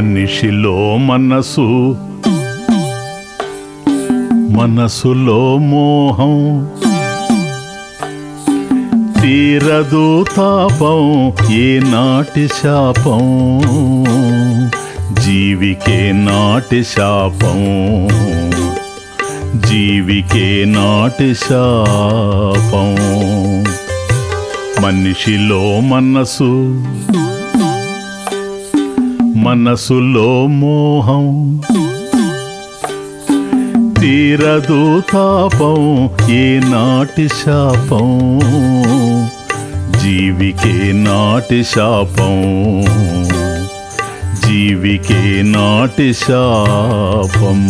మనిషిలో మనసు. మనసులో మోహం. తీరదు తాపం ఏ నాటి శాపం. జీవికే నాటి శాపం. జీవికే నాటి శాపం. మనిషిలో మనసు. మనసులో మోహం తీరదు తాపం ఏ నాటి శాపం జీవికే నాటి శాపం జీవికే నాటి శాపం.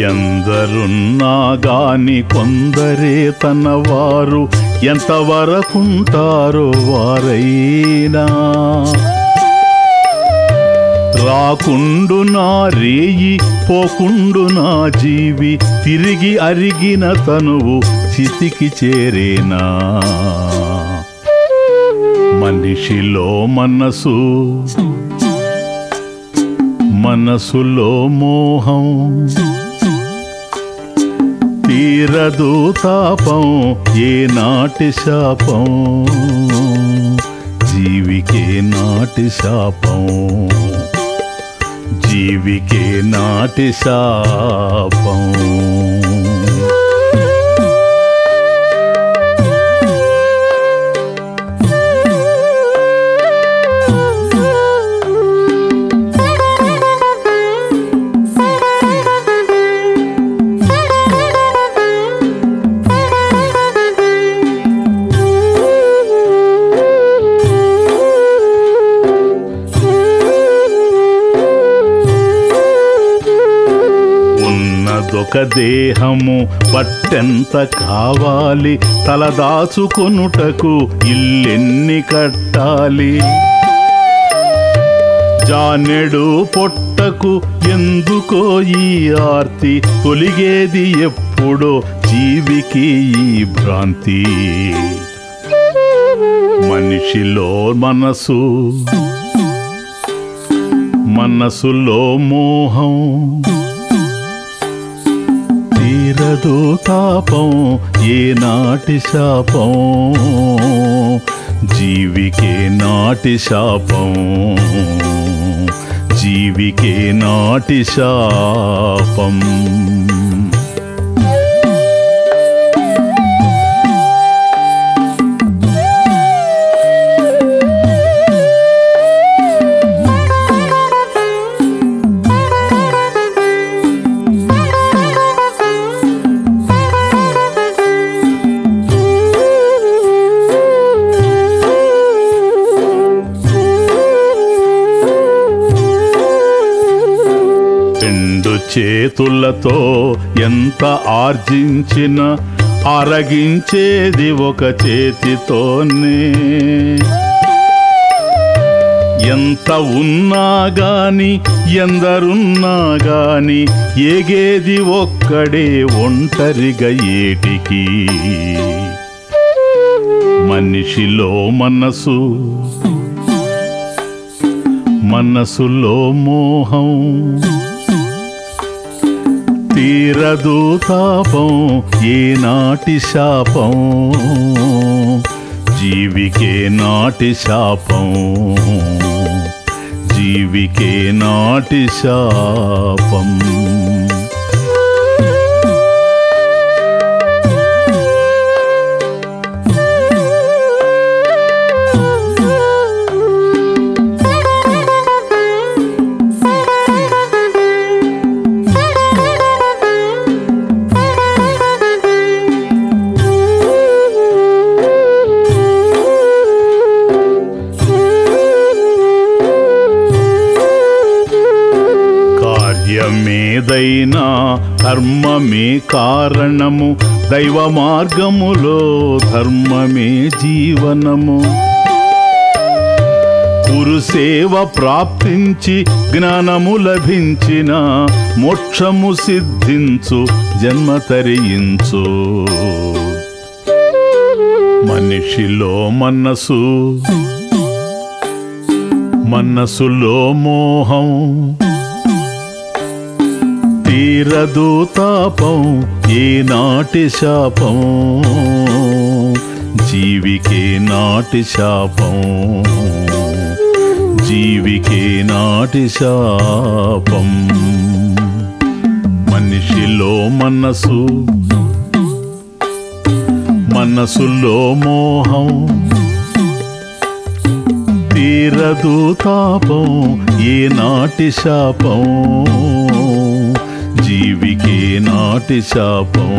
ఎందరున్నా గాని కొందరే తన వారు ఎంతవరకుంటారో వారైనా. రాకుండు నా రేయి పోకుండు నా జీవి తిరిగి అరిగిన తనువు చితికి చేరేనా. మనిషిలో మనసు మనసులో మోహం తీరదు తాపం ఏ నాటి శాపం? జీవికే నాటి శాపం. జీవికే నాటి శాపం. ఉన్నదొక దేహము పట్టెంత కావాలి? తలదాచుకొనుటకు ఇల్లెన్ని కట్టాలి? జానెడు పొట్టకు ఎందుకో ఈ ఆర్తి? తొలిగేది ఎప్పుడో జీవికి ఈ భ్రాంతి. మనిషిలో మనసు మనసులో మోహం. తీరదు తాపం ఏ నాటి శాపం? జీవికే నాటి శాపం. జీవికే నాటి శాపం. చేతులతో ఎంత ఆర్జించిన అరగించేది ఒక చేతితోనే. ఎంత ఉన్నా గాని ఎందరున్నా గాని ఏగేది ఒక్కడే ఒంటరిగా ఏటికి. మనిషిలో మనసు మనసులో మోహం తీరదు తాపం ఏనాటి శాపం? జీవికే నాటి శాపం. జీవికే నాటి శాపం. ఏదైనా ధర్మమే కారణము దైవ మార్గములో ధర్మమే జీవనము. గురుసేవ ప్రాప్తించి జ్ఞానము లభించిన మోక్షము సిద్ధించు జన్మ తరించు మనిషిలో మనసు మనసులో మోహం తీరదు తాపం ఏనాటి శాపం? జీవికే నాటి శాపం. జీవికే నాటి శాపం. మనిషిలో మనసు మనసులో మోహం. తీరదు తాపం ఏనాటి శాపం? జీవికే నాటి శాపం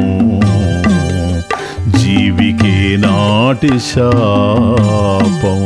జీవికే నాటి శాపం